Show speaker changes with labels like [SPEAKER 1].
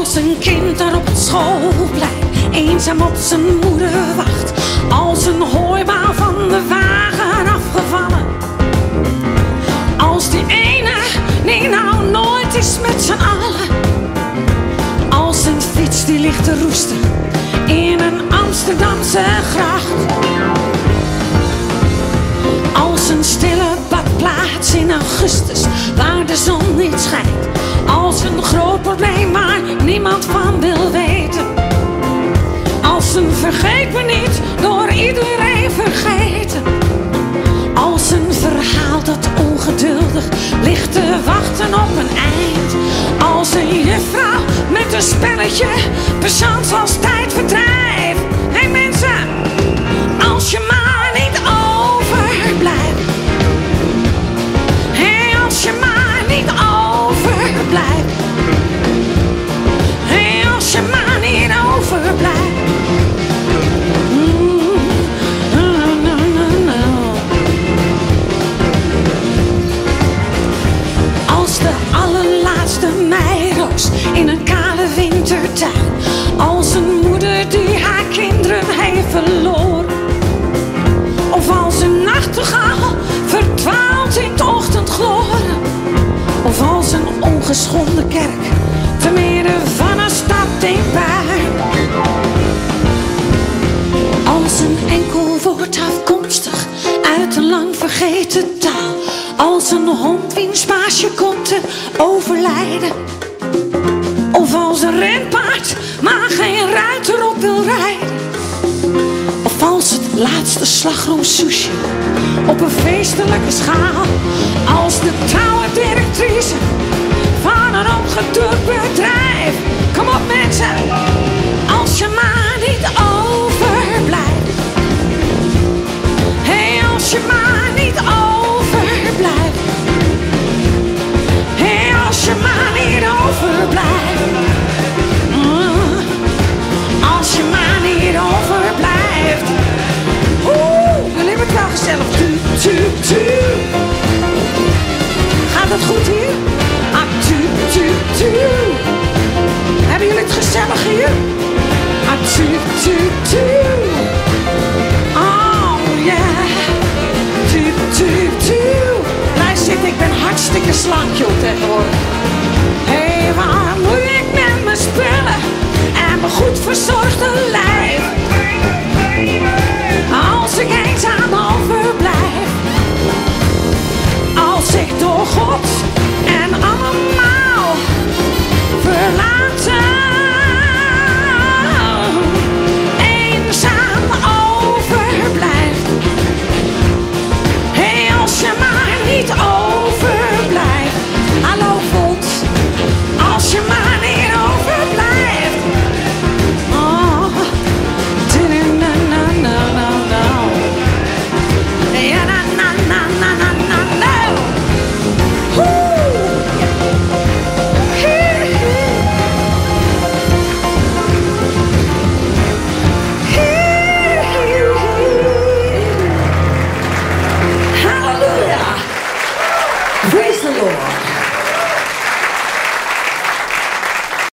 [SPEAKER 1] Als een kind daar op het schoolplein eenzaam op zijn moeder wacht. Als een hooibaal van de wagen afgevallen. Als die ene die nou nooit is met z'n allen. Als een fiets die ligt te roesten in een Amsterdamse gracht. Als een stille badplaats in augustus waar de zon niet schijnt. Als een groot probleem van wil weten. Als een vergeet me niet door iedereen vergeten. Als een verhaal dat ongeduldig ligt te wachten op een eind. Als een juffrouw met een spelletje, persoons als tijdverdrijf. Hé hey mensen, als je maar een ongeschonden kerk te midden van een stad in puin. Als een enkel woord afkomstig uit een lang vergeten taal. Als een hond wiens baasje komt te overlijden. Of als een renpaard maar geen ruiter op wil rijden. Of als het laatste slagroom sushi op een feestelijke schaal. Als de trouwe directrice goed hier? Ah, tu, tu, tu. Hebben jullie het gezellig hier? Ah, tu, tu, tu. Oh, yeah. Tu, tu, tu. Luister, ik ben hartstikke slank, joh, tegenwoordig. Hé, hey, waar moet ik met mijn spullen en mijn goed verzorgde lijf? God en allemaal verlaat.